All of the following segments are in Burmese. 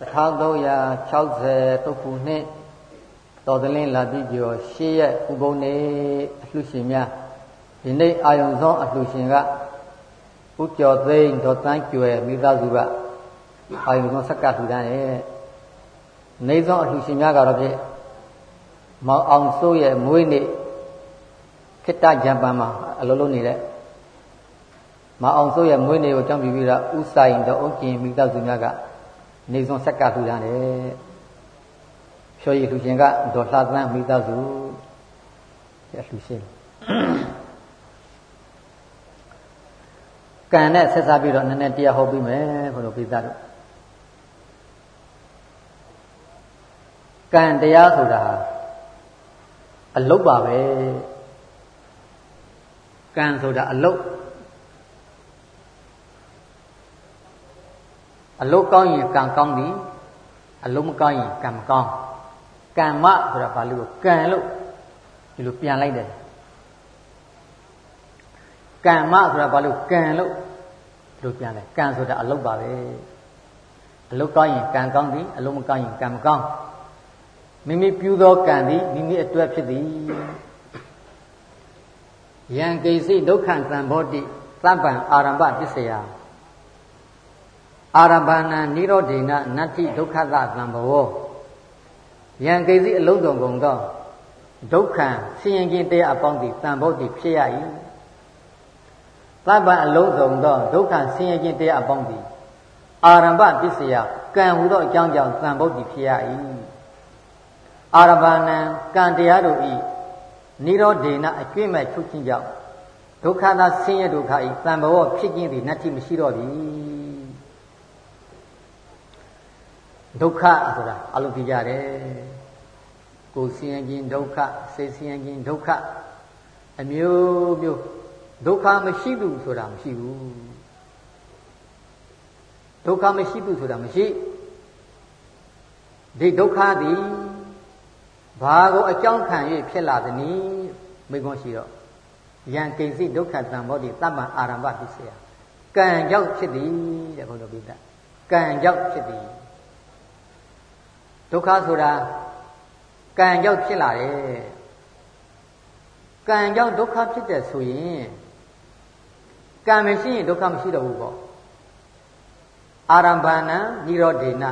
1360တုတ်ခုနှစ်တော်သလင်းလာပြီကျော်ရှေ့ရက်ဥပုံနေအလှရှင်များဒီနေ့အာယုံဆုံးအလှရှင်ကဥကျော်သိန်းဒေါ်တန်းကျွယ်မိသားစုကအာယုံဆုံးဆက်ကထူတန်းရဲ့နေဆုံးအလှရှင်များကတော့ဖြင့်မောင်အောင်စိုးရဲ့မွေးနေ့ခိတ္တဂျပန်မှာအလုံးလုံးနေတဲ့မောင်အောင်စိုးရဲ့မွေးနေ့ကိုကြောင်းပြီးပြီးတော့ဥဆိုင်တော်အုပ်ကျင်မိသားစုများက နေဆုံးဆက်ကထူတန်းတယ်ဖြောရည်လှူရှင်ကဒေါ်လှသန်းမိသားစုရလှူရှင်ကံနဲ့ဆက်စားပြီးတော့နည်းနည်းတရားဟောပြီးမယ်ဘုလိုပိသတို့ကံတရားဆိုတာအလုတ်ပါပဲကံဆိုတာအလုတ် အလုတ်ကောင်းရင်ကံကောင်းသည်အလုံးမကောင်းရင်ကံမကောင်းကံမဆိုတာဘာလို့ကံလို့ဒီလိုပြန်လိုက်တယ်ကံမဆိုတာဘာလို့ကံလို့ဒီလိုပြန်တယ်ကံဆိုတာအလုံးပါပဲအလုံးကောင်းရင်ကံကောင်းသည်အလုံးမကောင်းရင်ကံမကောင်းမိမိပြုသောကံသည်မိမိအတွက်ဖြစ်သည်ယံကိစီဒုက္ခသံဘောတိသဗ္ဗံအာရမ္ဗပစ္စယ အာရဘာဏနိရောဓိနနတ္တိဒုက္ခသသံဘောယံကိစီအလုံးစုံကုန်သောဒုက္ခဆင်းရဲခြင်းတရားအပေါင်းသည်သံဘောတိဖြစ်ရ၏သဗ္ဗအလုံးစုံသောဒုက္ခဆင်းရဲခြင်းတရားအပေါင်းသည်အာရမ္ဗပစ္စယကံဟူသောအကြောင်းကြောင့်သံဘောတိဖြစ်ရ၏အာရဘာဏံကံတရားတို့ဤနိရောဓေနအကျွင့်မဲ့ချုပ်ခြင်းကြောင့်ဒုက္ခသာဆင်းရဲဒုက္ခဤသံဘောဖြစ်ခြင်းသည်နတ္တိမရှိတော့ပြီ ဒုက္ခဆိုတာအလုံးပြကြတယ်ကိုယ်ဆင်းရဲခြင်းဒုက္ခစိတ်ဆင်းရဲခြင်းဒုက္ခအမျိုးမျိုးဒုက္ခမရှိဘူးဆိုတာမရှိဘူးဒုက္ခမရှိဘူးဆိုတာမရှိဒီဒုက္ခသည်ဘာကိုအကြောင်းခံ၍ဖြစ်လာသနည်းမိကွန်းရှိတော့ယံကိဉ္စီဒုက္ခတံဘောတိတမ္ပံအာရမ္ဗပစ္စယကံကြောင့်ဖြစ်သည်တဲ့ဘုရားပိဋကကံကြောင့်ဖြစ်သည် ဒုက္ခဆိုတာကံကြောင့်ဖြစ်လာတယ်ကံကြောင့်ဒုက္ခဖြစ်တယ်ဆိုရင်ကံမရှိရင်ဒုက္ခမရှိတော့ဘူးပေါ့အာရမ္ဗဏံនិရောဓေန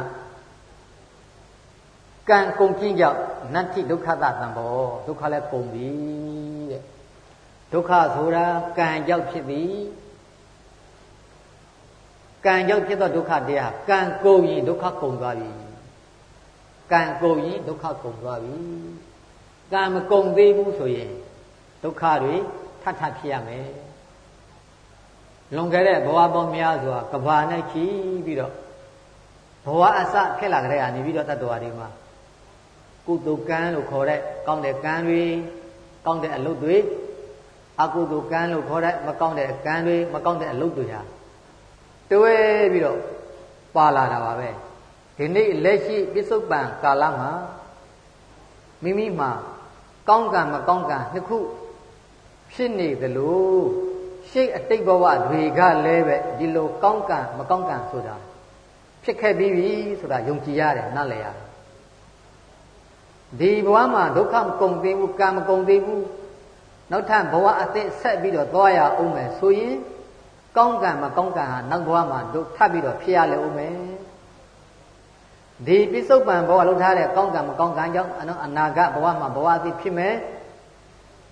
ကံကုန်ခြင်းကြောင့်နတ္တိဒုက္ခသတံဘောဒုက္ခလည်းကုန်ပြီတဲ့ဒုက္ခဆိုတာကံကြောင့်ဖြစ်သည်ကံကြောင့်ဖြစ်သောဒုက္ခတရားကံကုန်ရင်ဒုက္ခကုန်သွားပြီ ကံကုန်ရင်ဒုက္ခကုန်သွားပြီကံမကုန်သေးဘူးဆိုရင်ဒုက္ခတွေထပ်ထပ်ဖြစ်ရမယ်လွန်ခဲ့တဲ့ဘဝပေါင်းများစွာကဘာနဲ့ချီပြီးတော့ဘဝအစဖြစ်လာကြတဲ့အနေပြီးတော့တတ္တဝါတွေမှာကုသိုလ်ကံလို့ခေါ်တဲ့ကောင်းတဲ့ကံတွေကောင်းတဲ့အလုပ်တွေအကုသိုလ်ကံလို့ခေါ်တဲ့မကောင်းတဲ့ကံတွေမကောင်းတဲ့အလုပ်တွေဟာတွဲပြီးတော့ပါလာတာပါပဲ ဒီနေ့လက်ရှိပြစ္ဆုတ်ပံကာလမှာမိမိမှာကောင်းကံမကောင်းကံနှစ်ခုဖြစ်နေသလိုရှေ့အတိတ်ဘဝတွေကလည်းပဲဒီလိုကောင်းကံမကောင်းကံဆိုတာဖြစ်ခဲ့ပြီးပြီဆိုတာယုံကြည်ရတယ်နားလည်ရတယ်ဒီဘဝမှာဒုက္ခမကုန်သေးဘူးကံမကုန်သေးဘူးနောက်ထပ်ဘဝအသစ်ဆက်ပြီးတော့သွားရအောင်မယ်ဆိုရင်ကောင်းကံမကောင်းကံဟာနောက်ဘဝမှာဒုထပ်ပြီးတော့ဖြစ်ရလေအောင်မယ် ဒီပိစုပန်ဘဝလှုပ်ထားတဲ့ကောင်းကံမကောင်းကံကြောင့်အနာဂတ်ဘဝမှာဘဝအသစ်ဖြစ်မယ်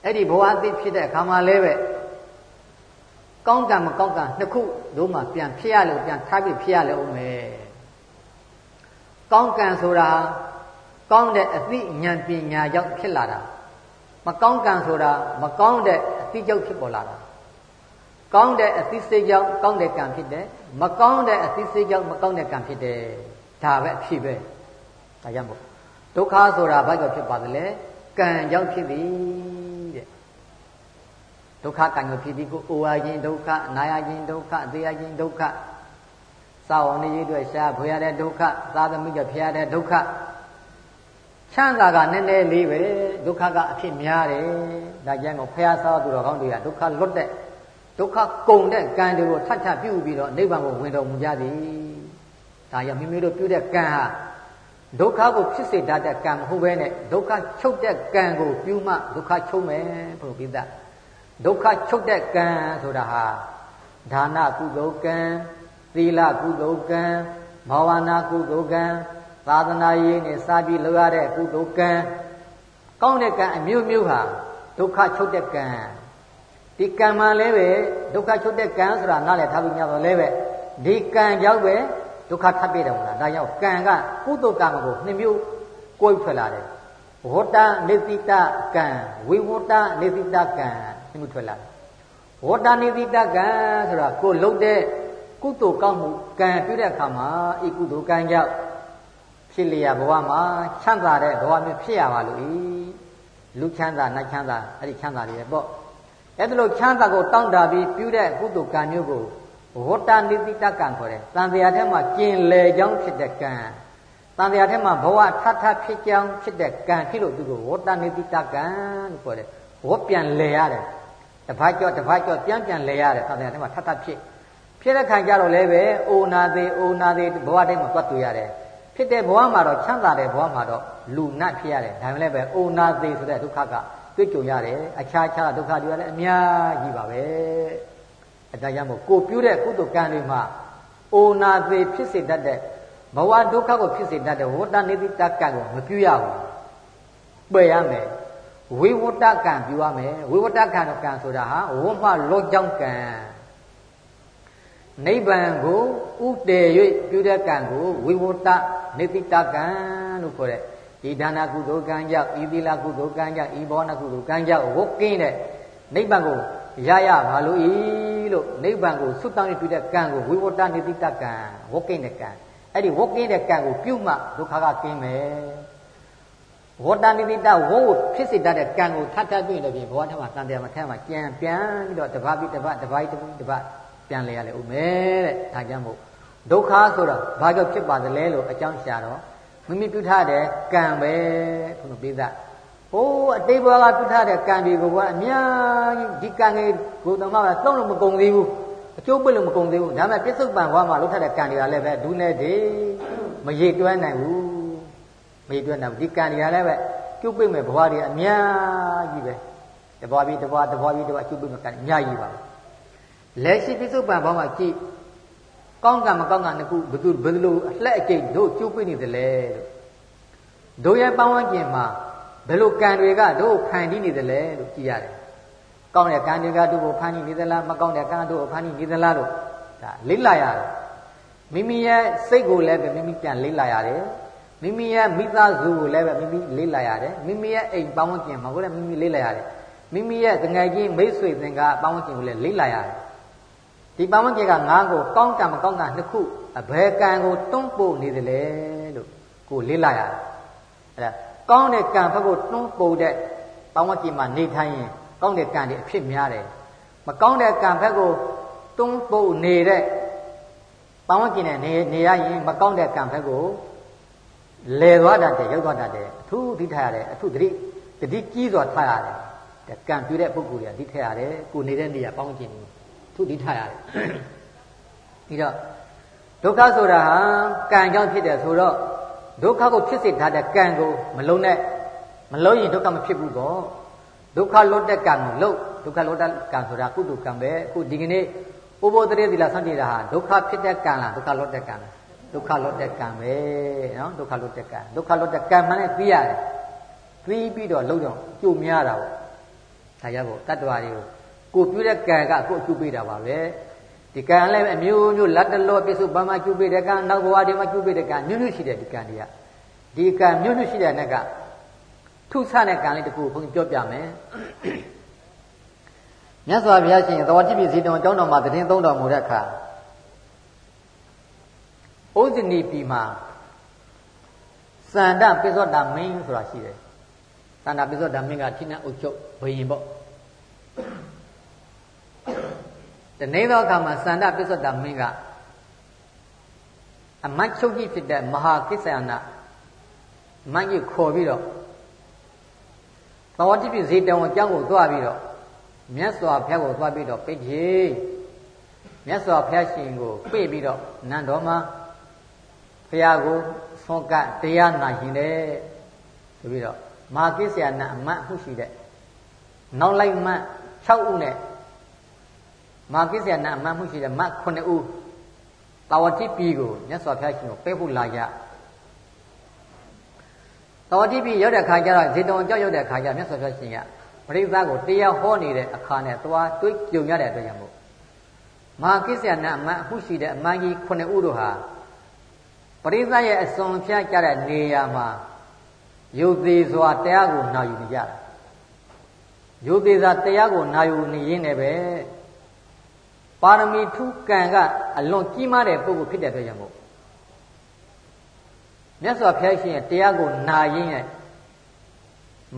အဲ့ဒီဘဝအသစ်ဖြစ်တဲ့အခါမှာလည်းပဲကောင်းကံမကောင်းကံနှစ်ခုတို့မှပြန်ဖြစ်ရလို့ပြန်ထားပြီးဖြစ်ရလဲဦးမယ်ကောင်းကံဆိုတာကောင်းတဲ့အသိဉာဏ်ပညာကြောင့်ဖြစ်လာတာမကောင်းကံဆိုတာမကောင်းတဲ့အသိကြောင့်ဖြစ်ပေါ်လာတာကောင်းတဲ့အသိစိတ်ကြောင့်ကောင်းတဲ့ကံဖြစ်တယ်မကောင်းတဲ့အသိစိတ်ကြောင့်မကောင်းတဲ့ကံဖြစ်တယ် ဒါပဲအဖြစ်ပဲဒါကြောင့်မို့ဒုက္ခဆိုတာဘာကြောင့်ဖြစ်ပါသလဲကံကြောင့်ဖြစ်သည်တဲ့ဒုက္ခကံကြောင့်ဖြစ်သည်ကိုအိုရခြင်းဒုက္ခနာရခြင်းဒုက္ခအသေးရခြင်းဒုက္ခစာဝနေရေးအတွက်ရှားဖွေရတဲ့ဒုက္ခသာသမီကြောင့်ဖြစ်ရတဲ့ဒုက္ခချမ်းသာကနည်းနည်းလေးပဲဒုက္ခကအဖြစ်များတယ်ဒါကြောင့်ဖះဆောသူတော်ကောင်းတွေကဒုက္ခလွတ်တဲ့ဒုက္ခကုန်တဲ့ကံတွေကိုထပ်ထပ်ပြုပြီးတော့နိဗ္ဗာန်ကိုဝင်တော်မူကြသည် ဒါကြောင့်မိမိတို့ပြုတဲ့ကံဟာဒုက္ခကိုဖြစ်စေတတ်တဲ့ကံမဟုတ်ဘဲနဲ့ဒုက္ခချုပ်တဲ့ကံကိုပြုမှဒုက္ခချုပ်မယ်ဘုရားပိသဒုက္ခချုပ်တဲ့ကံဆိုတာဟာဒါနကုသိုလ်ကံသီလကုသိုလ်ကံဘာဝနာကုသိုလ်ကံသာသနာရေးနဲ့စာပြီးလုပ်ရတဲ့ကုသိုလ်ကံကောင်းတဲ့ကံအမျိုးမျိုးဟာဒုက္ခချုပ်တဲ့ကံဒီကံမှလည်းပဲဒုက္ခချုပ်တဲ့ကံဆိုတာနားလည်ထားပြီးများတော့လည်းပဲဒီကံကြောင့်ပဲ ဒုက္ခထပ်ပြတယ်မလားဒါကြောင့်ကံကကုသိုလ်ကံကိုနှစ်မျိုးကိုယ်ထွက်လာတယ်ဝတ္တနေတိတကံဝိဝတ္တနေတိတကံနှစ်မျိုးထွက်လာတယ်ဝတ္တနေတိတကံဆိုတာကိုယ်လုံးတဲ့ကုသိုလ်ကောင်းမှုကံပြုတဲ့အခါမှာဤကုသိုလ်ကံကြောင့်ဖြစ်လျာဘဝမှာချမ်းသာတဲ့ဘဝမျိုးဖြစ်ရပါလို့ဤလူချမ်းသာနတ်ချမ်းသာအဲ့ဒီချမ်းသာတွေပေါ့အဲ့ဒါလို့ချမ်းသာကိုတောင်းတပြီးပြုတဲ့ကုသိုလ်ကံမျိုးကို ဝတ္တနိတိတကံခေါ်တယ်။တန်တရားထဲမှာကျင်လေကြောင်းဖြစ်တဲ့ကံ။တန်တရားထဲမှာဘဝထထဖြစ်ကြောင်းဖြစ်တဲ့ကံဖြစ်လို့သူကိုဝတ္တနိတိတကံလို့ခေါ်တယ်။ဝတ်ပြန်လေရတယ်။တပတ်ကြော့တပတ်ကြော့ပြန်ပြန်လေရတယ်တန်တရားထဲမှာထထဖြစ်ဖြစ်တဲ့ခံကြတော့လည်းပဲအိုနာသေးအိုနာသေးဘဝတိုင်းမှာတွတ်တွေ့ရတယ်။ဖြစ်တဲ့ဘဝမှာတော့ချမ်းသာတဲ့ဘဝမှာတော့လူနတ်ဖြစ်ရတယ်။ဒါမှလည်းပဲအိုနာသေးဆိုတဲ့ဒုက္ခကတွေ့ကြုံရတယ်။အခြားခြားဒုက္ခတွေလည်းအများကြီးပါပဲ။ အဲဒါကြောင့်မို့ကိုပြုတဲ့ကုသိုလ်ကံတွေမှာအိုနာသေးဖြစ်စေတတ်တဲ့ဘဝဒုက္ခကိုဖြစ်စေတတ်တဲ့ဝတ္တနေတိတကံကိုမပြုရဘူးပယ်ရမယ်ဝိဝတ္တကံပြုရမယ်ဝိဝတ္တကံတော့ကံဆိုတာဟာဝမလောကြောင့်ကံနိဗ္ဗာန်ကိုဥတည်၍ပြုတဲ့ကံကိုဝိဝတ္တနေတိတကံလို့ခေါ်တဲ့ဒီဒါနကုသိုလ်ကံကြောင့်ဤသီလကုသိုလ်ကံကြောင့်ဤဘောနကုသိုလ်ကံကြောင့်ဝတ်ကင်းတဲ့နိဗ္ဗာန်ကိုရရပါလို့ဤ လို့နိဗ္ဗာန်ကိုဆွတ်တောင်းရပြုတဲ့ကံကိုဝိဝတ္တနိတိတကံဝတ်ကိန်းတဲ့ကံအဲ့ဒီဝတ်ကိန်းတဲ့ကံကိုပြုမှဒုက္ခကကင်းမယ်ဝတ္တနိတိတဝုံကိုဖြစ်စေတတ်တဲ့ကံကိုထပ်ထပ်တွေ့နေပြီဘဝထမှာတန်တရားမထဲမှာကြံပြန်ပြီးတော့တပတ်ပြီးတပတ်တပတ်တပတ်တပတ်ပြန်လဲရလေဦးမယ်တဲ့ဒါကြောင့်မို့ဒုက္ခဆိုတာဘာကြောင့်ဖြစ်ပါသလဲလို့အကြောင်းရှာတော့မိမိပြုထားတဲ့ကံပဲခုနပိသ ဟိုးအတိတ်ဘဝကပြုထားတဲ့ကံတွေကိုကအများကြီးဒီကံတွေကိုယ်တော်မှသုံးလို့မကုန်သေးဘူးအကျိုးပိတ်လို့မကုန်သေးဘူးဒါပေမဲ့ပြစ္ဆုတ်ပံဘဝမှာလုပ်ထားတဲ့ကံတွေကလည်းပဲဒုနဲ့တည်းမရေတွန်းနိုင်ဘူးမရေတွန်းနိုင်ဘူးဒီကံတွေကလည်းပဲကျုပ်ပိတ်မဲ့ဘဝတွေအများကြီးပဲတဘွားပြီးတဘွားတဘွားပြီးတဘွားကျုပ်ပိတ်မဲ့ကံအများကြီးပါလက်ရှိပြစ္ဆုတ်ပံဘဝမှာကြည့်ကောင်းကံမကောင်းကံနှစ်ခုဘယ်သူဘယ်လိုအလှက်အကျိတ်တို့ကျုပ်ပိတ်နေသလဲလို့တို့ရဲ့ပန်းဝန်းကျင်မှာ ဘယ်လိုကံတွေကတို့ဖန်တီးနေသလဲလို့ကြည့်ရတယ်။ကောင်းတဲ့ကံတွေကတို့ကိုဖန်တီးနေသလားမကောင်းတဲ့ကံတို့ကိုဖန်တီးနေသလားလို့ဒါလေ့လာရတယ်။မိမိရဲ့စိတ်ကိုလည်းပဲမိမိပြန်လေ့လာရတယ်။မိမိရဲ့မိသားစုကိုလည်းပဲမိမိလေ့လာရတယ်။မိမိရဲ့အိမ်ပေါင်းဝန်းကျင်မှာကိုလည်းမိမိလေ့လာရတယ်။မိမိရဲ့တငယ်ချင်းမိတ်ဆွေသင်္ကာပေါင်းဝန်းကျင်ကိုလည်းလေ့လာရတယ်။ဒီပေါင်းဝန်းကျင်ကငါးကိုကောင်းကံမကောင်းကံနှစ်ခုအဘယ်ကံကိုတွန်းပို့နေသလဲလို့ကိုလေ့လာရတယ်။အဲဒါ ကောင်းတဲ့ကံဘက်ကိုတွန်းပို့တဲ့ပေါင်းဝကြည်မှာနေထိုင်ရင်ကောင်းတဲ့ကံတွေအဖြစ်များတယ်မကောင်းတဲ့ကံဘက်ကိုတွန်းပို့နေတဲ့ပေါင်းဝကြည်နဲ့နေနေရရင်မကောင်းတဲ့ကံဘက်ကိုလဲသွားတတ်တယ်ရောက်သွားတတ်တယ်အထူးသိထားရတယ်အထူးတတိတတိကြီးစွာထားရတယ်ကံပြတဲ့ပုဂ္ဂိုလ်တွေကသိထားရတယ်ကိုနေတဲ့နေရာပေါင်းကျင်နေသူသိထားရတယ်ပြီးတော့ဒုက္ခဆိုတာဟာကံကြောင့်ဖြစ်တယ်ဆိုတော့ ဒုက္ခကိုဖြစ်စေထားတဲ့ကံကိုမလုံးနဲ့မလုံးရင်ဒုက္ခမဖြစ်ဘူးပေါ့ဒုက္ခလွတ်တဲ့ကံကိုလုံးဒုက္ခလွတ်တဲ့ကံဆိုတာကုသိုလ်ကံပဲအခုဒီကနေ့ပုဗ္ဗောတရေသီလဆန့်ကျင်တာဟာဒုက္ခဖြစ်တဲ့ကံလားဒုက္ခလွတ်တဲ့ကံလားဒုက္ခလွတ်တဲ့ကံပဲနော်ဒုက္ခလွတ်တဲ့ကံဒုက္ခလွတ်တဲ့ကံမှလည်းသိရတယ်သိပြီးတော့လုံးတော့ကြိုများတာပေါ့ဒါကြဖို့တတ္တဝါတွေကိုကိုပြုတဲ့ကံကကိုအကျိုးပေးတာပါပဲ ဒီကံလည်းအမျိုးမျိုးလက်တလောပြစ္စုပ္ပန်မှာကျူပေးတဲ့ကံနောက်ဘဝတွေမှာကျူပေးတဲ့ကံမျိုးမျိုးရှိတယ်ဒီကံတွေကဒီကံမျိုးမျိုးရှိတဲ့နဲ့ကထုဆတဲ့ကံလေးတခုဘုန်းကြီးပြောပြမယ်မြတ်စွာဘုရားရှင်သဝတိပိစီတော်ကျောင်းတော်မှာတည်င်းသုံးတော်မူတဲ့အခါဩဇနီပြီမှာစန္ဒပိသောတာမင်းဆိုတာရှိတယ်စန္ဒပိသောတာမင်းကထိနအုပ်ချုပ်ဘယင်ပေါ့ တနေ့သောအခါမှာစန္ဒပစ္ဆတမင်းကအမတ်ချုပ်ကြီးဖြစ်တဲ့မဟာကိစ္စယနာမန်းကြီးခေါ်ပြီးတော့သဝတိပြဇေတဝန်ကျောင်းကိုသွားပြီးတော့မြတ်စွာဘုရားကိုသွားပြီးတော့ပိတ်ကြီးမြတ်စွာဘုရားရှင်ကိုပြေ့ပြီးတော့နန်းတော်မှာဘုရားကိုဆွန်ကတရားနာရှင်တဲ့ဆိုပြီးတော့မာကိစ္စယနာအမတ်မှုရှိတဲ့နောက်လိုက်မတ်6ဦးနဲ့ မာကိစ္စယနာအမတ်မှုရှိတဲ့မတ်9ဦးတာဝတိပြည်ကိုမြတ်စွာဘုရားရှင်ကိုပေးဖို့လာကြတာဝတိပြည်ရောက်တဲ့ခါကျတော့ဇေတဝန်ကြောက်ရောက်တဲ့ခါကျမြတ်စွာဘုရားရှင်ကပရိသတ်ကိုတရားဟောနေတဲ့အခါနဲ့သွားတွေးကြုံရတဲ့အတွက်ကြောင့်မို့မာကိစ္စယနာအမတ်မှုရှိတဲ့အမန်ကြီး9ဦးတို့ဟာပရိသတ်ရဲ့အစွန်ဖျားကြတဲ့နေရာမှာယုတ်သေးစွာတရားကိုနာယူနေကြတာယုတ်သေးစွာတရားကိုနာယူနေရင်းနဲ့ပဲ ပါရမီထုကံကအလွန်ကြီးမားတဲ့ပုဂ္ဂိုလ်ဖြစ်တဲ့အတွက်ကြောင့်မို့မြတ်စွာဘုရားရှင်ရဲ့တရားကိုနာရင်းရဲ့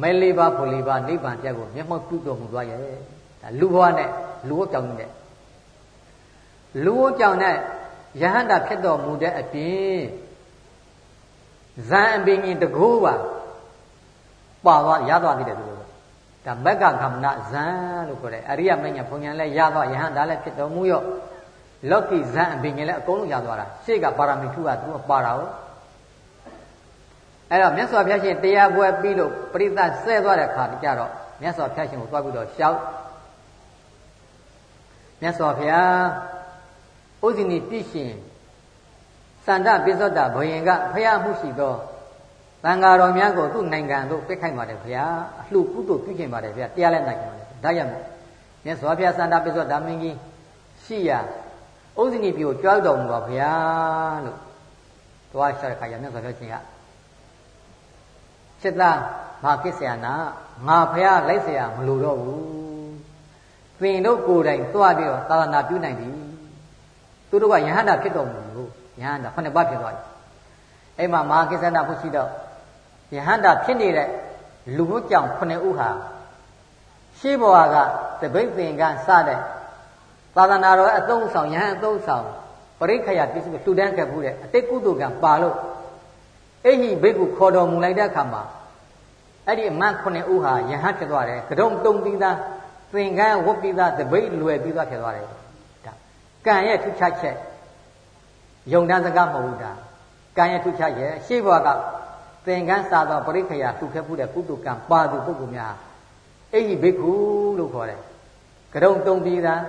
မဲလေးပါးဖို့လေးပါးနိဗ္ဗာန်တရားကိုမျက်မှောက်ပြုတော်မူသွားရဲ့ဒါလူဘဝနဲ့လူဘဝကြောင့်နဲ့လူဘဝကြောင့်နဲ့ယဟန္တာဖြစ်တော်မူတဲ့အပြင်ဇံအပင်ကြီးတကူပါပါသွားရသွားသေးတယ်သူတို့ ဒါမက်ကကမ္မနာဇံလို့ခေါ်တယ်အရိယမဉ္ဇဉ်ဘုံညာလဲရသွားယဟန္တာလည်းဖြစ်တော်မူရောလောကီဇံအပင်ကြီးလည်းအကုန်လုံးရသွားတာရှေ့ကပါရမီထုကသူကပါတာဟုတ်အဲ့တော့မြတ်စွာဘုရားရှင်တရားပွဲပြီးလို့ပရိသတ်ဆဲသွားတဲ့ခါကြတော့မြတ်စွာဘုရားရှင်ကိုသွားပြီးတော့ရှောက်မြတ်စွာဘုရားဥဇိနီပြည့်ရှင်စန္ဒပိသောတာဘုရင်ကဖျားမှုရှိသော တန်ဃာတော်များကိုသူ့နိုင်ငံသို့ပြစ်ခိုက်ပါတယ်ဗျာအလှကုသိုလ်ပြုခြင်းပါတယ်ဗျာတရားလည်းနိုင်ပါတယ်ဒါရမယ်မြတ်စွာဘုရားစန္ဒပိသောတာမင်းကြီးရှိရာဥဇိနီပြည်ကိုကြွားတော်မူပါဗျာလို့သွားလျှောက်တဲ့ခါကျမြတ်စွာဘုရားရှင်ကစိတ်သားငါကိစ္စယနာငါဖះလိုက်เสียမလိုတော့ဘူးသင်တို့ကိုယ်တိုင်သွားပြီးတော့သာသနာပြုနိုင်ပြီသူတို့ကယဟန္တာဖြစ်တော်မူလို့ယဟန္တာခုနှစ်ပါးဖြစ်သွားပြီအဲ့မှာမဟာကိစ္စနာဖို့ရှိတော့ ယဟန္တာဖြစ်နေတဲ့လူဘုကြောင့်ခုနှစ်ဦးဟာရှေးဘဝကတပိတ်သင်္ကန်းစတဲ့သာသနာတော်အသုံးဆောင်ယဟန်အသုံးဆောင်ပရိခယပစ္စည်းလှူဒန်းခဲ့မှုတဲ့အတိတ်ကုသိုလ်ကံပါလို့အဲ့ဒီဘိက္ခုခေါ်တော်မူလိုက်တဲ့အခါမှာအဲ့ဒီအမတ်ခုနှစ်ဦးဟာယဟန်ဖြစ်သွားတယ်ကဒုံတုံပြီးသားသင်္ကန်းဝတ်ပြီးသားတပိတ်လွယ်ပြီးသားဖြစ်သွားတယ်ဒါကံရဲ့ထုချချက်ယုံတန်းစကားမဟုတ်ဘူးဒါကံရဲ့ထုချချက်ရှေ့ဘဝက သင်္ကန်းစာသောပရိခယလှူခဲ့မှုတဲ့ကုသိုလ်ကံပါသူပုဂ္ဂိုလ်များအဲ့ဒီဘိက္ခုလို့ခေါ်တယ်ကဒုံတုံပြီးသား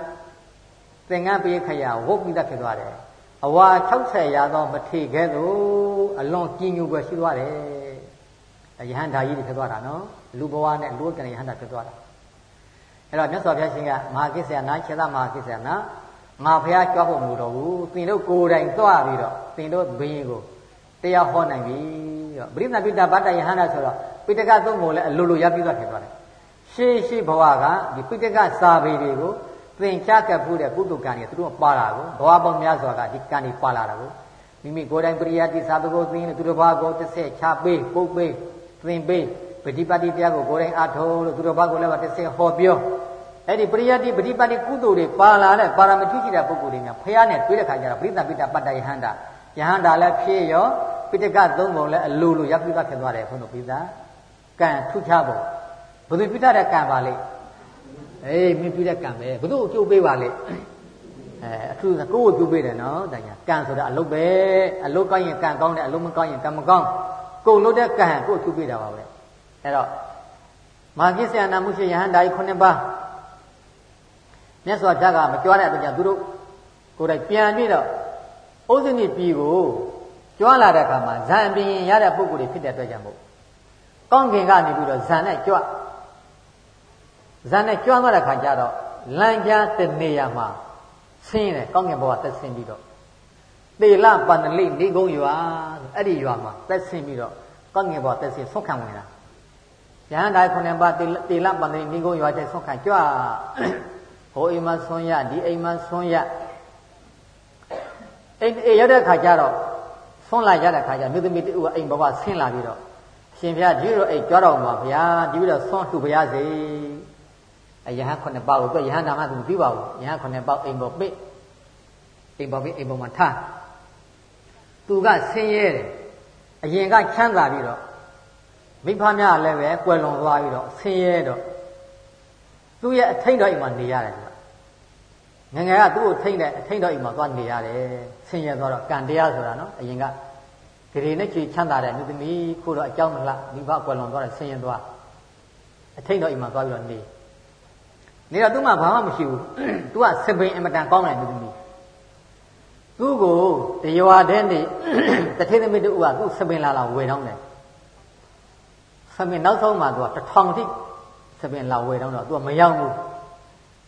သင်္ကန်းပရိခယဝတ်ပြီးသားဖြစ်သွားတယ်အဝါ60ရာသောမထေခဲ့သို့အလွန်ကြီးညိုပဲရှိသွားတယ်ယဟန္တာကြီးတွေဖြစ်သွားတာနော်လူဘဝနဲ့လူကံယဟန္တာဖြစ်သွားတာအဲ့တော့မြတ်စွာဘုရားရှင်ကမဟာကိစ္စယနာခြေသမဟာကိစ္စယနာငါဘုရားကြွားဖို့မလိုတော့ဘူးသင်တို့ကိုယ်တိုင်သွားပြီးတော့သင်တို့ဘင်းကိုတရားဟောနိုင်ပြီ တော့ပရိသပိတဗတ္တယဟန္တာဆိုတော့ပိဋကသုံးပုံလည်းအလိုလိုရပြီးသွားဖြစ်သွားတယ်ရှေးရှေးဘဝကဒီပိဋကစာပေတွေကိုသင်ချကပ်ဖို့တဲ့ကုသကံတွေသူတို့ပါလာကိုဘဝပေါင်းများစွာကဒီကံတွေပါလာတာကိုမိမိကိုယ်တိုင်ပရိယတိသာသကိုသင်သူတစ်ပါးကိုတစ်ဆက်ချပေးပုတ်ပေးသင်ပေးပฏิပတ်တိတရားကိုကိုယ်တိုင်အားထုတ်လို့သူတစ်ပါးကိုလည်းတစ်ဆက်ဟောပြောအဲ့ဒီပရိယတိပฏิပတ်တိကုသိုလ်တွေပါလာတဲ့ပါရမတိရှိတဲ့ပုဂ္ဂိုလ်တွေများဖះနဲ့တွေ့တဲ့ခါကျတော့ပရိသပိတပတ္တယဟန္တာယဟန္တာလည်းဖြစ်ရော ပိဋကသုံးပုံလည်းအလိုလိုရပ်ပြီးသားဖြစ်သွားတယ်ဘုန်းတော်ပိသကံထုချပုံဘုသူပိဋတဲ့ကံပါလေအေးမင်းပြတဲ့ကံပဲဘုသူ့အကျိုးပေးပါလေအဲအထူးကကိုယ့်ကိုကျိုးပေးတယ်နော်တညာကံဆိုတာအလုတ်ပဲအလုတ်ကောင်းရင်ကံကောင်းတယ်အလုတ်မကောင်းရင်ကံမကောင်းကိုယ်လုတ်တဲ့ကံကိုယ့်ကျိုးပေးတာပါပဲအဲ့တော့မာကိစ္စယနာမှုရှိယဟန်ဒါကြီးခုနှစ်ပါးမြတ်စွာဘုရားကမကြွားတဲ့အတွက်ကြောင့်သူတို့ကိုယ်တိုင်ပြန်ပြီးတော့ဥစ္စနိပြည်ကို ကြွားလာတဲ့အခါမှာဇံပင်ရတဲ့ပုဂ္ဂိုလ်တွေဖြစ်တဲ့အတွက်ကြောင့်မို့ကောင်းကင်ကနေပြီးတော့ဇံနဲ့ကြွဇန်နဲ့ကြွားသွားတဲ့ခါကျတော့လမ်းကြားတဲ့နေရာမှာဆင်းတယ်ကောင်းကင်ဘဝသက်ဆင်းပြီးတော့တေလပန္နလိနေကုန်းရွာအဲ့ဒီရွာမှာသက်ဆင်းပြီးတော့ကောင်းကင်ဘဝသက်ဆင်းဆွတ်ခံဝင်လာယဟန်တိုင်းခုနှစ်ပါးတေလပန္နလိနေကုန်းရွာတဲ့ဆွတ်ခံကြွဟိုအိမ်မှာဆွန်းရဒီအိမ်မှာဆွန်းရအိမ်အေရောက်တဲ့ခါကျတော့ ဆွန်းလာရတဲ့ခါကျမြို့သမီးတူကအိမ်ဘဝဆင်းလာပြီးတော့ရှင်ဘုရားဒီလိုအိမ်ကြွတော်မှာဘုရားဒီပြီးတော့ဆွန်းလှူပါရစေအယဟန်ခုနှစ်ပါးကိုသူယဟန်ဓမ္မသူမသိပါဘူးယဟန်ခုနှစ်ပါးအိမ်ပေါ်ပိတ်အိမ်ပေါ်ပိတ်အိမ်ပေါ်မှာထားသူကဆင်းရဲတယ်အရင်ကချမ်းသာပြီးတော့မိဖများလည်းပဲကွယ်လွန်သွားပြီးတော့ဆင်းရဲတော့သူ့ရဲ့အထိန်တော်အိမ်မှာနေရတယ်သူက ငငယ်ကသူ့ကိုထိန်တဲ့အထိန်တော်အိမ်မှာသွားနေရတယ်ဆင်းရဲသွားတော့ကံတရားဆိုတာနော်အရင်ကဂရေနဲ့ချီချမ်းသာတဲ့မြတ်သမီးခုတော့အကြောင်းမလားမိဘကွယ်လွန်သွားတယ်ဆင်းရဲသွားအထိတ်တော့အိမ်မှာသွားပြီးတော့နေနေတော့သူ့မှာဘာမှမရှိဘူးသူကစပင်အမတန်ကောင်းတယ်မြတ်သမီးသူ့ကိုတရွာတဲ့နေတထေသမီးတို့ကသူ့စပင်လာလာဝယ်တော့တယ်စပင်နောက်ဆုံးမှသူကတထောင်ထိစပင်လာဝယ်တော့တော့သူကမရောက်ဘူး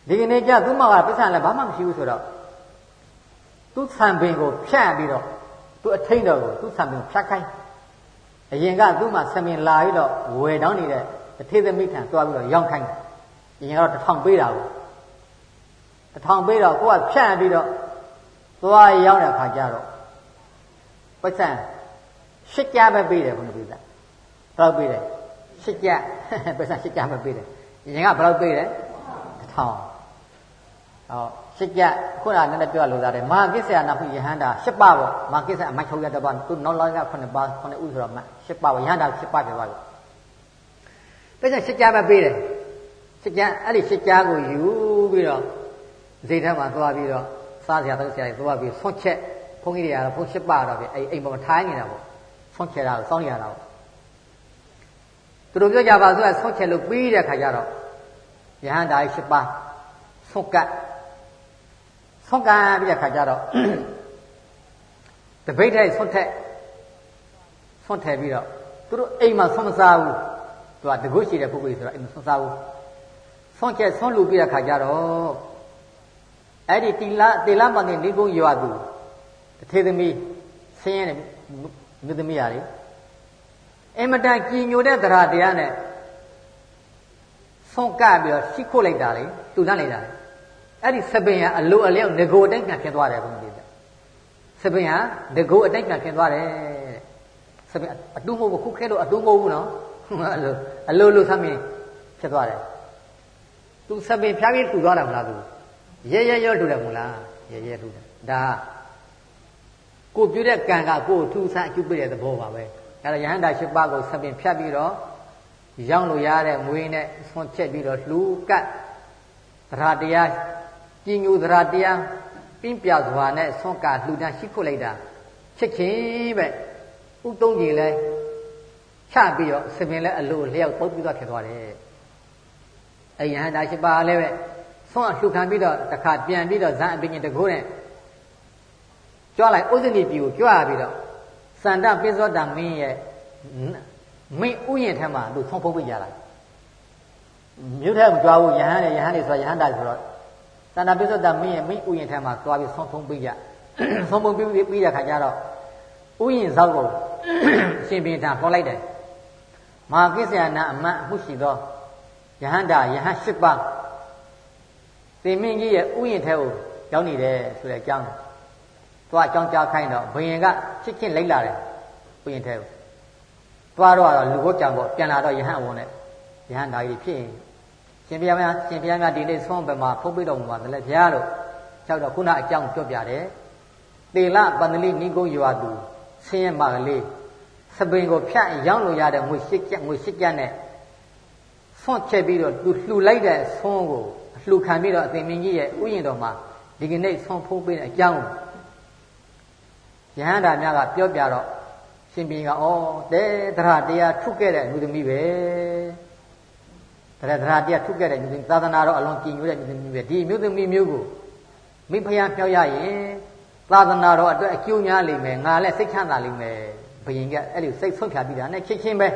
ဒီကနေ့ကျသူ့မှာကပတ်စံလည်းဘာမှမရှိဘူးဆိုတော့သူ့ဆံပင်ကိုဖြတ်ပြီးတော့သူ့အထိန်တော်ကိုသူ့ဆံပင်ဖြတ်ခိုင်းအရင်ကသူ့မှာဆံပင်လာပြီးတော့ဝယ်တောင်းနေတဲ့တထေသမီးထံသွားပြီးတော့ရောင်းခိုင်းတယ်အရင်ကတော့တထောင်ပေးတာကိုတထောင်ပေးတော့ကိုကဖြတ်ပြီးတော့သွားရောက်တဲ့ခါကျတော့ပတ်စံရှစ်ကြပဲပေးတယ်ဘုန်းကြီးကဘယ်လောက်ပေးတယ်ရှစ်ကြပတ်စံရှစ်ကြပဲပေးတယ်အရင်ကဘယ်လောက်ပေးတယ်တစ်ထောင် ဟောရှစ်ကြခုနကလည်းပြောလို့သားတယ်မာကိစ္စယနာဖုယဟန္တာရှစ်ပါပေါ့မာကိစ္စအမိုက်ချုပ်ရတဲ့ဘာသူနောက်လောကခုနှစ်ပါးခုနှစ်ဥဆိုတော့မှရှစ်ပါပေါ့ယဟန္တာရှစ်ပါပြောပါလို့ပတ်စံရှစ်ကြပဲပေးတယ်ရှစ်ကြအဲ့ဒီရှစ်ကြကိုယူပြီးတော့ဇိတ်ထက်မှာသွားပြီးတော့စားစရာတောက်စရာတွေသွားပြီးဆွန့်ချက်ဘုန်းကြီးတွေကတော့ဘုန်းရှစ်ပါတော့ပြီအဲ့အိမ်ပေါ်မှာထိုင်းနေတာပေါ့ဆွန့်ချက်တာကိုစောင်းရတာပေါ့သူတို့ပြောကြပါဆိုရဆွန့်ချက်လို့ပြီးတဲ့ခါကျတော့ယဟန်တာရှစ်ပါဆွန့်ကတ် ဆွန့်ကတ်ပြီးတဲ့ခါကျတော့တပိတ်ထိုက်ဆွန့်ထက်ဆွန့်ထည့်ပြီးတော့သူတို့အိမ်မှာဆွန့်မစားဘူးသူကတကုတ်ရှိတဲ့ပုဂ္ဂိုလ်ဆိုတော့အိမ်မှာဆွန့်စားဘူးဆွန့်ချက်ဆွန့်လူပြီးတဲ့ခါကျတော့အဲ့ဒီတိလတေလမန်နေနေကုန်းရွာသူတထေသမီးဆင်းရဲတဲ့မြို့သမီးရာလေအင်မတန်ကြည်ညိုတဲ့တရားတရားနဲ့ဆုံးကပြီးတော့ရှိခိုးလိုက်တာလေတူတတ်လိုက်တာလေ အဲ့ဒီစပင်ကအလိုအလျောက်ငကိုအတိုင်းပြန်ဖြစ်သွားတယ်ဘုန်းကြီးကစပင်ကငကိုအတိုင်းပြန်ဖြစ်သွားတယ်စပင်အတူမဟုတ်ဘူးခုခဲလို့အတူမဟုတ်ဘူးနော်အလိုအလိုလိုဆမ်းမင်းဖြစ်သွားတယ်သူစပင်ဖြားပြီးတူသွားတာမလားသူရဲရဲရောတူတယ်မလားရဲရဲတူတယ်ဒါကိုပြုတဲ့ကံကကိုထူဆန်းအကျုပ်ပြတဲ့သဘောပါပဲအဲဒါယဟန္တာ၈ပါးကိုဆက်ပင်ဖြတ်ပြီးတော့ရောင်းလို့ရတဲ့မွေးနဲ့ဆွန့်ချက်ပြီးတော့လှူကတ်သရတရား ကြည်ညိုသရတရားပြင်းပြစွာနဲ့ဆွန့်ကလှူဒန်းရှိခုလိုက်တာချက်ချင်းပဲဥတုံးကြီးလဲချပြီးတော့စပင်လဲအလိုလျောက်ပုတ်ပြီးတော့ဖြစ်သွားတယ်အဲယဟန္တာ၈ပါးလည်းပဲဆွန့်လှူခံပြီးတော့တခါပြန်ပြီးတော့ဇန်အပင်ကြီးတကိုးနဲ့ကြွားလိုက်ဥစ္စနိပြီကိုကြွားပြီးတော့စန္ဒပိသောတာမင်းရဲ့မင်းဥယျာဉ်ထဲမှာသူဆုံးဖုံးပေးကြတာမြို့ထဲမကြွားဘူးယဟန်နဲ့ယဟန်တွေဆိုယဟန်တာဆိုတော့ စန္ဒပိသောတာမင်းရဲ့မင်းဥယျာဉ်ထဲမှာသွားပြီးဆုံးဖုံးပေးကြဆုံးဖုံးပေးပြီးတဲ့ခါကျတော့ဥယျာဉ်ဇောက်ကိုရှင်ပင်ထံခေါ်လိုက်တယ်မဟာကိစ္စယနာအမတ်အမှုရှိသောယဟန်တာယဟန်၈ပါးသင်မင်းကြီးရဲ့ဥယျာဉ်ထဲကိုရောက်နေတယ်ဆိုတဲ့အကြောင်းသွားအကြောင်းကြားခိုင်းတော့ဘယင်ကချစ်ချင်းလိုက်လာတယ်ဥယျာဉ်ထဲကိုသွားတော့လူဘုတ်ကြံပေါ့ပြန်လာတော့ယဟန်ဝန်နဲ့ယဟန်သားကြီးဖြစ်ရင် ရှင်ဘုရားများရှင်ဘုရားများဒီနေ့ဆုံးဘယ်မှာဖုတ်ပိတော်မူပါသလဲဘုရားလို့ကြောက်တော့ခုနအကြောင်းပြောပြတယ်တေလပန္နလိနိကုံရွာသူဆင်းရဲမကလေးစပင်ကိုဖြတ်ရောင်းလို့ရတဲ့ငွေရှစ်ကျပ်ငွေရှစ်ကျပ်နဲ့ဆွန့်ချက်ပြီးတော့သူလှူလိုက်တဲ့ဆွန်းကိုလှူခံပြီးတော့အသင်မင်းကြီးရဲ့ဥယျာဉ်တော်မှာဒီကနေ့ဆွန့်ဖုံးပေးတဲ့အကြောင်းယဟန္တာများကပြောပြတော့ရှင်ဘီကဩတဲသရတရားထုခဲ့တဲ့အမှုသမီးပဲ တရသရတရားထုခဲ့တဲ့အမှုသမီးသာသနာတော်အလွန်ကြည်ညိုတဲ့အမှုသမီးပဲဒီအမှုသမီးမျိုးကိုမိဖုရားပြောရရင်သာသနာတော်အတွက်အကျိုးများလိမ့်မယ်ငါလည်းစိတ်ချမ်းသာလိမ့်မယ်ဘယင်ကအဲ့လိုစိတ်ဆုံးဖြတ်ပြီးတာနဲ့ချစ်ချင်းပဲ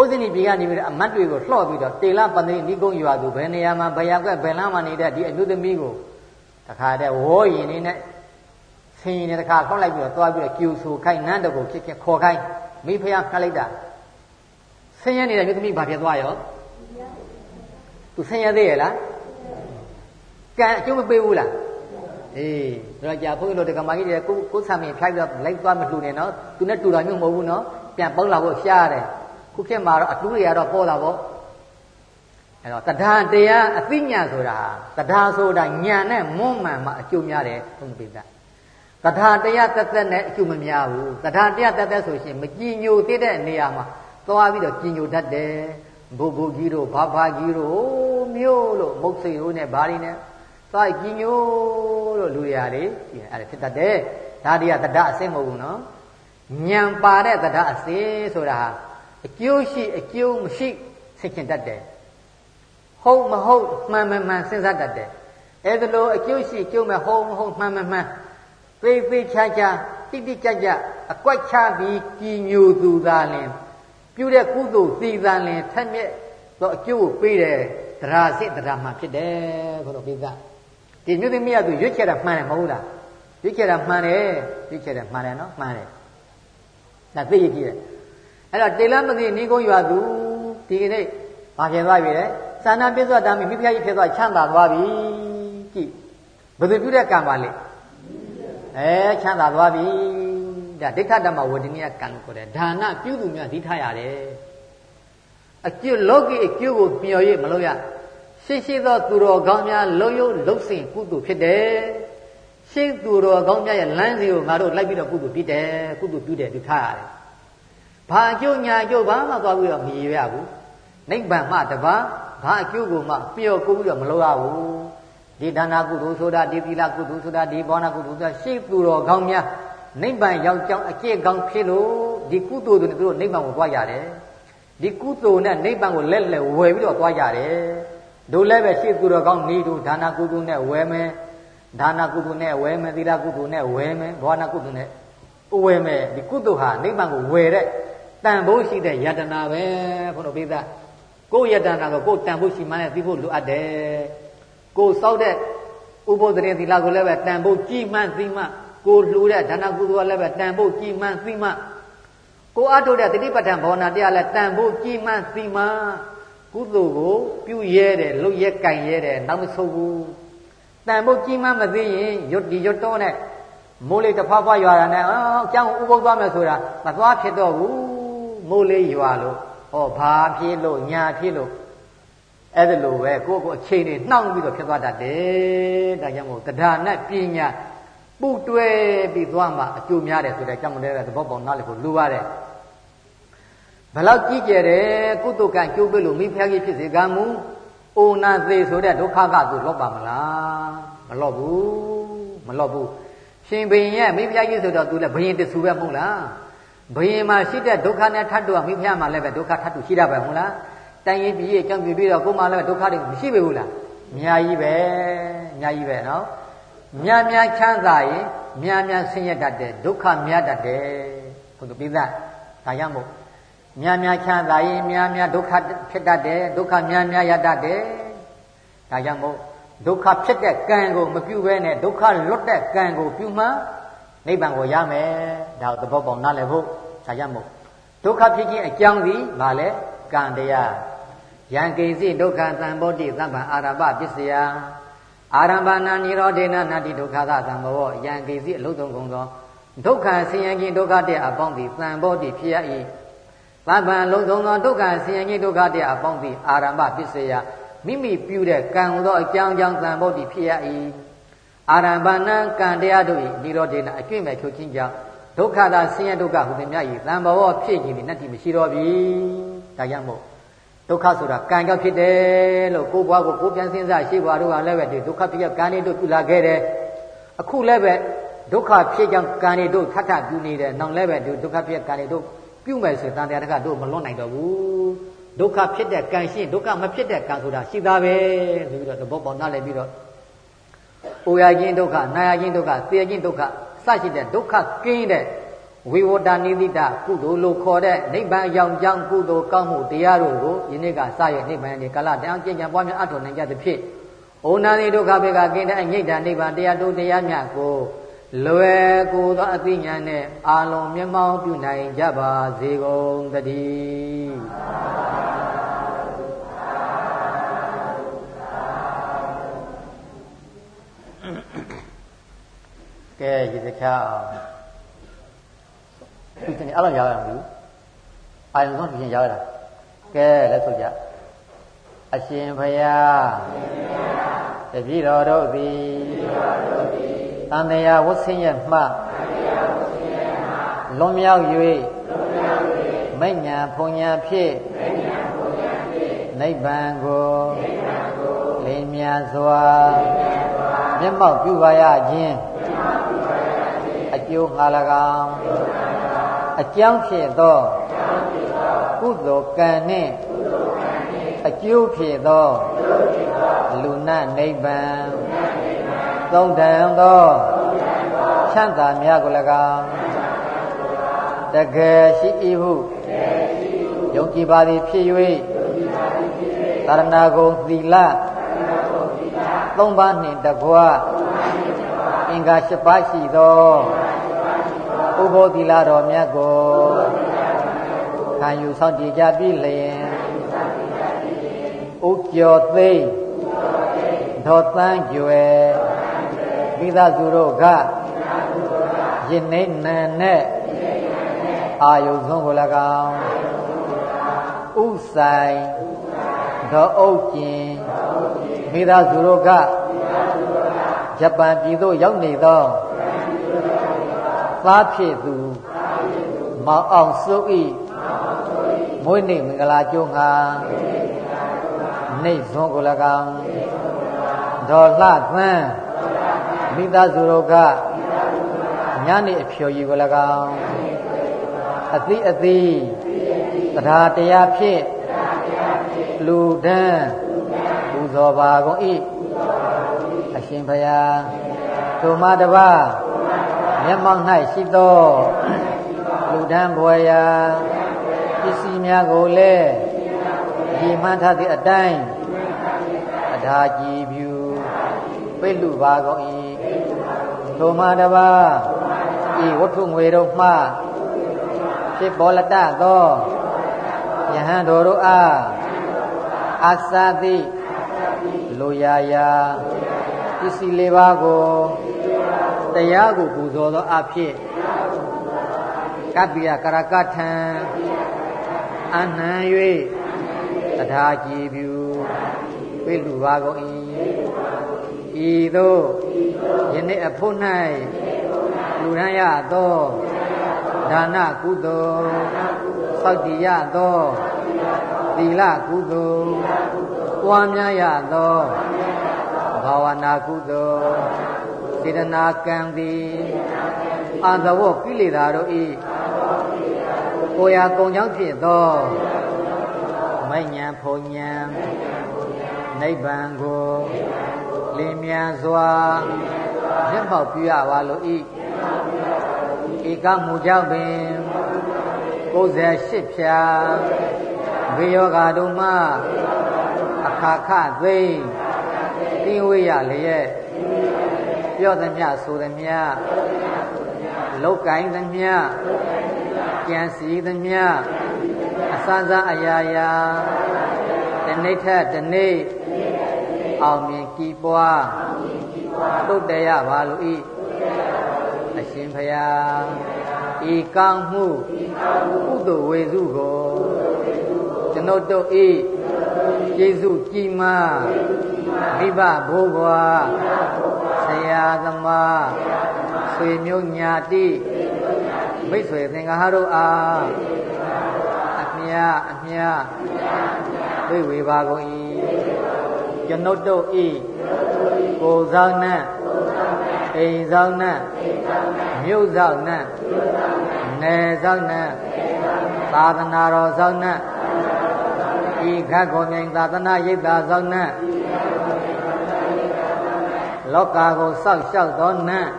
ဥဒိနိပြည်ကနေပြီးတော့အမတ်တွေကိုလှော့ပြီးတော့တေလပန္တိနိကုံရွာသူဘယ်နေရာမှာဘယ်ရောက်ဘယ်လမ်းမှာနေတဲ့ဒီအမှုသမီးကိုတခါတည်းဝေါ်ရင်နေနဲ့ဆင်းရင်တခါခေါက်လိုက်ပြီးတော့သွားပြီးတော့ကျူဆူခိုင်းနန်းတကိုဖြစ်ဖြစ်ခေါ်ခိုင်းမိဖုရားခတ်လိုက်တာဆင်းရဲနေတဲ့မြို့သမီးဘာဖြစ်သွားရော သူဆင်းရဲသေးရဲ့လားကံအကျိုးမပေးဘူးလားအေးဒါကြဘုန်းကြီးတို့တက္ကမကြီးတွေကိုကိုဆံမင်းဖြိုက်ပြီးတော့လိုက်သွားမလှူနဲ့နော်သူနဲ့တူတာမျိုးမဟုတ်ဘူးနော်ပြန်ပေါက်လာဖို့ရှားရတယ်ခုခေတ်မှာတော့အတူတွေကတော့ပေါ်တာပေါ့အဲ့တော့တဏ္ဍာတရားအသိဉာဏ်ဆိုတာတဏ္ဍာဆိုတာဉာဏ်နဲ့မွန်းမှန်မှအကျိုးများတယ်ဘုန်းကြီးပြတထာတရားတက်တက်နဲ့အကျိုးမများဘူးတထာတရားတက်တက်ဆိုရှင်မကြည်ညိုသေးတဲ့နေရာမှာသွားပြီးတော့ကြည်ညိုတတ်တယ် ဘုဘုကြီးတို့ဘာဘာကြီးတို့မျိုးလို့မုတ်စိတ်တို့နဲ့ဘာတွေနဲ့သွားကြည်ညိုလို့လူရတွေအဲ့ဒါဖြစ်တတ်တယ်ဒါတွေကတဒအစစ်မဟုတ်ဘူးနော်ဉာဏ်ပါတဲ့တရားအစေဆိုတာဟာအကျိုးရှိအကျိုးမရှိသိချင်တတ်တယ်ဟုတ်မဟုတ်မှန်မမှန်စဉ်းစားတတ်တယ်အဲဒါလိုအကျိုးရှိအကျိုးမဟုတ်မဟုတ်မှန်မမှန်သိသိချာချာတိတိကျကျအကွက်ချပြီးကြည်ညိုသူသာလင် ပြုတဲ့ကုသိုလ်သီသံလင်ထက်မြက်သောအကျိုးကိုပေးတယ်တရားစစ်တရားမှဖြစ်တယ်ဘုရားပိသဒီမြို့သမီးကသူရွတ်ချက်တာမှန်တယ်မဟုတ်လားရွတ်ချက်တာမှန်တယ်ရွတ်ချက်တာမှန်တယ်နော်မှန်တယ်ဒါသိရကြည့်တယ်အဲ့တော့တေလမသိနိကုံးရွာသူဒီကနေ့ဘာဖြစ်သွားပြီလဲသာနာပြည့်စွတ်တာမိမိဖုရားကြီးဖြစ်သွားချမ်းသာသွားပြီကြည့်ဘယ်သူပြုတဲ့ကံပါလဲအဲချမ်းသာသွားပြီ ဒါဒိဋ္ဌဓမ္မဝတ္တနိယကံလို့ခေါ်တယ်ဒါနပြုသူများဒီထားရတယ်အကျိုးလောကီအကျိုးကိုမျှော်ရမလို့ရရှိရှိသောသူတော်ကောင်းများလုံယုံလုံစင်ကုသိုလ်ဖြစ်တယ်ရှိသူတော်ကောင်းများရဲ့လမ်းစီကိုငါတို့လိုက်ပြီးတော့ကုသိုလ်ပြုတယ်ကုသိုလ်ပြုတယ်ဒီထားရတယ်ဘာအကျိုးညာအကျိုးဘာမှသွားပြီးတော့မရရဘူးနိဗ္ဗာန်မှတပါဘာအကျိုးကိုမှပျော်ကိုပြီးတော့မလုပ်ရဘူးဒီဒါနာကုသိုလ်ဆိုတာဒီသီလကုသိုလ်ဆိုတာဒီဘောနာကုသိုလ်ဆိုတာရှိသူတော်ကောင်းများ နိဗ္ဗာန်ရောက်ကြောင်းအကျင့်ကောင်းဖြစ်လို့ဒီကုသိုလ်တွေသူတို့နိဗ္ဗာန်ကိုသွားရတယ်ဒီကုသိုလ်နဲ့နိဗ္ဗာန်ကိုလက်လက်ဝယ်ပြီးတော့သွားရတယ်တို့လည်းပဲရှိသူတော်ကောင်းနေတို့ဒါနာကုသိုလ်နဲ့ဝယ်မယ်ဒါနာကုသိုလ်နဲ့ဝယ်မယ်သီလကုသိုလ်နဲ့ဝယ်မယ်ဘောနာကုသိုလ်နဲ့ဝယ်မယ်ဒီကုသိုလ်ဟာနိဗ္ဗာန်ကိုဝယ်တဲ့တန်ဖိုးရှိတဲ့ယတနာပဲဘုန်းတော်ပိသကိုယ်ယတနာကိုကိုယ်တန်ဖိုးရှိမှန်းနဲ့သိဖို့လိုအပ်တယ်ကိုယ်စောက်တဲ့ဥပုသ်တရေသီလကိုလည်းပဲတန်ဖိုးကြည်မှန်းသိမှ ကိုလှူတဲ့ဒါနကုသိုလ်ကလည်းပဲတန်ဖို့ကြည်မှန်းသိမှကိုအထုတ်တဲ့တတိပဋ္ဌာန်ဘောနာတရားလည်းတန်ဖို့ကြည်မှန်းသိမှကုသိုလ်ကိုပြုရဲတယ်လှုပ်ရဲကင်ရဲတယ်နောက်မဆုတ်ဘူးတန်ဖို့ကြည်မှန်းမသိရင်ရွတ်ဒီရွတ်တော့နဲ့မိုးလေးတစ်ဖက်ဖက်ရွာတာနဲ့အော်ကျောင်းဥပုသ်သွားမယ်ဆိုတာမသွားဖြစ်တော့ဘူးမိုးလေးရွာလို့ဟောဘာဖြစ်လို့ညာဖြစ်လို့အဲ့ဒါလိုပဲကိုယ့်ကိုအချိန်တွေနှောင့်ပြီးတော့ဖြစ်သွားတတ်တယ်ဒါကြောင့်မို့တရားနဲ့ပညာ ပူတွဲပြီးသွားမှအကျိုးများတယ်ဆိုတဲ့ကြောင့်မလဲတဲ့သဘောပေါက်နားလည်ဖို့လိုပါတယ်ဘလောက်ကြည့်ကြတယ်ကုသကံကျိုးပေးလို့မိဖုရားကြီးဖြစ်စေကမူအိုနာသေးဆိုတဲ့ဒုက္ခကသူလော့ပါမလားမလော့ဘူးမလော့ဘူးရှင်ဘုရင်ရဲ့မိဖုရားကြီးဆိုတော့သူလည်းဘုရင်တဆူပဲမဟုတ်လားဘုရင်မှာရှိတဲ့ဒုက္ခနဲ့ထပ်တူမိဖုရားမှာလည်းပဲဒုက္ခထပ်တူရှိတာပဲမဟုတ်လားတိုင်ရင်ပြည်ရဲ့ကြောင့်ပြပြီးတော့ကိုယ်မှလည်းဒုက္ခတွေမရှိပေဘူးလားအများကြီးပဲအများကြီးပဲနော် များများချမ်းသာရင်များများဆင်းရဲတတ်တယ်ဒုက္ခများတတ်တယ်ဘုသူပိသဒါကြောင့်မို့များများချမ်းသာရင်များများဒုက္ခဖြစ်တတ်တယ်ဒုက္ခများများရတတ်တယ်ဒါကြောင့်မို့ဒုက္ခဖြစ်တဲ့ကံကိုမပြုဘဲနဲ့ဒုက္ခလွတ်တဲ့ကံကိုပြုမှနိဗ္ဗာန်ကိုရမယ်ဒါကိုသဘောပေါက်နားလည်ဖို့ဒါကြောင့်မို့ဒုက္ခဖြစ်ခြင်းအကြောင်းစီဘာလဲကံတရားယံကိစီဒုက္ခသံဘောတိသဗ္ဗံအာရပပစ္စယ အာရမ္ဘာနာနိရောဓေနနာတိဒုက္ခသသံဘောယံကိစီအလုံးစုံကုန်သောဒုက္ခဆင်းရဲခြင်းဒုက္ခတဲ့အပေါင်းသည်သံဘောတိဖြစ်ရ၏သဗ္ဗံလုံးစုံသောဒုက္ခဆင်းရဲခြင်းဒုက္ခတဲ့အပေါင်းသည်အာရမ္ဗပစ္စယမိမိပြုတဲ့ကံသောအကြောင်းကြောင့်သံဘောတိဖြစ်ရ၏အာရမ္ဗနံကံတရားတို့၏နိရောဓေနအကျွင့်မဲ့ချုပ်ခြင်းကြောင့်ဒုက္ခသာဆင်းရဲဒုက္ခဟူသည်များ၏သံဘောဖြစ်ခြင်းသည်နတ္တိမရှိတော့ပြီဒါကြောင့်မို့ ဒုက္ခဆိုတာကံကြောင့်ဖြစ်တယ်လို့ကိုယ်ဘွားကိုကိုယ်ပြန်စဉ်းစားရှိဘွားတို့ကလည်းပဲဒီဒုက္ခဖြစ်ရကံတွေတို့ပြုလာခဲ့တယ်အခုလည်းပဲဒုက္ခဖြစ်ကြောင်းကံတွေတို့ထပ်ထပ်ပြုနေတယ်နောက်လည်းပဲဒီဒုက္ခဖြစ်ကံတွေတို့ပြုမယ်ဆိုတန်တရားတခါတို့မလွတ်နိုင်တော့ဘူးဒုက္ခဖြစ်တဲ့ကံရှိဒုက္ခမဖြစ်တဲ့ကံဆိုတာရှိသားပဲဆိုပြီးတော့သဘောပေါက်နားလည်ပြီးတော့အိုရခြင်းဒုက္ခနာရခြင်းဒုက္ခသေခြင်းဒုက္ခစရှိတဲ့ဒုက္ခကင်းတဲ့ ဝိဝတ္တနိတိတကုသိုလ်လို့ခေါ်တဲ့နိဗ္ဗာန်ရောက်ကြောင်းကုသိုလ်ကောင်းမှုတရားတို့ကိုယနေ့ကစရနိဗ္ဗာန်ဒီကာလတန်အောင်ကျင့်ကြံပွားများအထောက်နိုင်ကြသဖြင့်ဩနာတိဒုက္ခဘေကကင်းတဲ့အငိဋ္ဌနိဗ္ဗာန်တရားတို့တရားမြတ်ကိုလွယ်ကူသောအသိဉာဏ်နဲ့အာလုံးမျက်မှောက်ပြုနိုင်ကြပါစေကုန်သတည်းကဲရေစချာ ဒီနေ့အဲ့လိုရရမှာဘူးအာယုံဆုံးပြင်ရရတာကဲလက်ဆုပ်ကြအရှင်ဘုရားတပည့်တော်တို့သည်တန်တရားဝဆင်းရဲ့မှလွန်မြောက်၍မိညာဖုန်ညာဖြင့်နိဗ္ဗာန်ကိုလင်းမြစွာမျက်မှောက်ပြုပါရခြင်းအကျိုးငါ၎င်း အကြောင်းဖြစ်သောကုသိုလ်ကံနှင့်အကျိုးဖြစ်သောလူနာနိဗ္ဗာန်သုံးတန်သောချမ်းသာများကို၎င်းတကယ်ရှိ၏ဟုယုံကြည်ပါသည်ဖြစ်၍သာရဏဂုံသီလသုံးပါးနှင့်တကွအင်္ဂါ၈ပါးရှိသော ဥဘောသီလတော်မြတ်ကိုခံယူဆောင်တည်ကြပြီလျင်ဥကျော်သိဒေါ်တန်းကျွယ်မိသားစုတို့ကယင်းနေနံနဲ့အာယုဆုံးကို၎င်းဥဆိုင်ဒေါ်အုပ်ကျင်မိသားစုတို့ကဂျပန်ပြည်သို့ရောက်နေသော သားဖြစ်သူမောင်အောင်စိုးဤမွေးနေ့မင်္ဂလာကျိုးငါနေဇွန်ကို၎င်းဒေါ်လှသန်းမိသားစုတို့ကညနေအဖြော်ကြီးကို၎င်းအသီးအသီးတရားတရားဖြင့်လူဒန်းပူဇော်ပါကုန်၏အရှင်ဘုရားထိုမတပါ မျက်မှောက်၌ရှိသောလူဒန်းဘွယ်ရာပစ္စည်းများကိုလည်းဒီမှန်းထားသည့်အတိုင်းအထာကြည်ဖြူပိတ်လူပါကုန်၏ထိုမှတပါဤဝတ္ထုငွေတို့မှဖြစ်ပေါ်လက်တသောယဟန်တော်တို့အားအာသတိလိုရာရာပစ္စည်းလေးပါးကို တရားကိုပူဇော်သောအဖြစ်ကပ္ပိယကရကထံအနှံ၍တရားကြည်ဖြူပြေလူပါကုန်၏ဤသို့ယနေ့အဖို့၌လူရန်ရသောဒါနကုသိုလ်သောက်တည်ရသောသီလကုသိုလ်ပွားများရသောဘာဝနာကုသိုလ် စေတနာကံသည်အာသဝကိလေသာတို့ဤကိုရာကုံကြောင့်ဖြစ်သောမိညာဖုန်ညာနိဗ္ဗာန်ကိုလင်းမြန်စွာမျက်မှောက်ပြုရပါလို့ဤဧကမှုကြောင့်ပင်68ဖြာဘေယောဂါတို့မှအခါခသိမ့်တင်းဝေးရလျက် ပြောသမျှဆိုသမျှလောက်ကင်သမျှကြံစီသမျှအစစအရာရာတနေ့ထက်တနေ့အောင်မြင်ကြည်ပွားတုတ်တရပါလို့ဤအရှင်ဖျားဤကောင်းမှုကုသိုလ်ဝေစုကိုကျွန်ုပ်တို့ဤကျေးဇူးကြီးမား မိဘဘိုးဘွားဆရာသမားဆွေမျိုးညာတိမိတ်ဆွေသင်္ဃာတို့အားအမြအမြဝိဝေပါကုန်၏ကျွန်ုပ်တို့ဤကိုယ်ဆောင်နှင့်အိမ်ဆောင်နှင့်မြို့ဆောင်နှင့်နယ်ဆောင်နှင့်သာသနာတော်ဆောင်နှင့်ဤခတ်ကိုမြိုင်သာသနာရိပ်သာဆောင်နှင့် လောကကိုစောက်ရှောက်သောနှင့်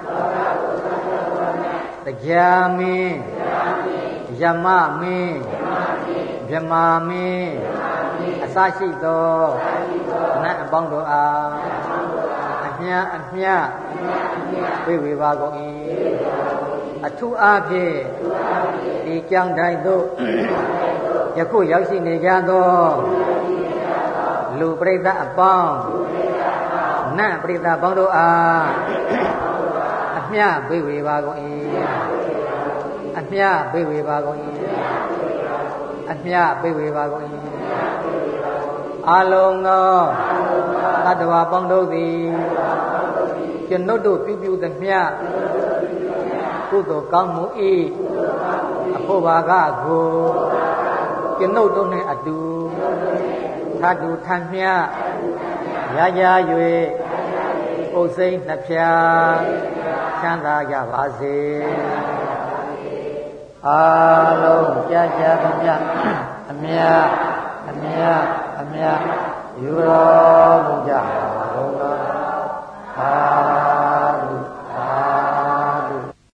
တရားမင်းယမမင်းမြမာမင်းအစရှိသောနတ်အပေါင်းတို့အားအမြအမြဝိဝေပါကုန်၏အထူးအားဖြင့်ဒီကြောင်တိုင်းသို့ယခုရောက်ရှိနေကြသောလူပရိသတ်အပေါင်း နတ်ပရိသတ်ပေါင်းတို့အားအမြဝိဝေပါကုန်၏အမြဝိဝေပါကုန်၏အမြဝိဝေပါကုန်၏အလုံးသောတတ္တဝါပေါင်းတို့သည်ကျွန်ုပ်တို့ပြုပြုသမျှကုသိုလ်ကောင်းမှု၏အဖို့ဘာကကိုကျွန်ုပ်တို့နှင့်အတူထတူထမ်းမြရရ၍ အုပ်စိမ့်နှဖျားချမ်းသာကြပါစေအာလုံးကြကြပါမြအမြအမြအမြယူတော်မူကြပါဘုရားအာ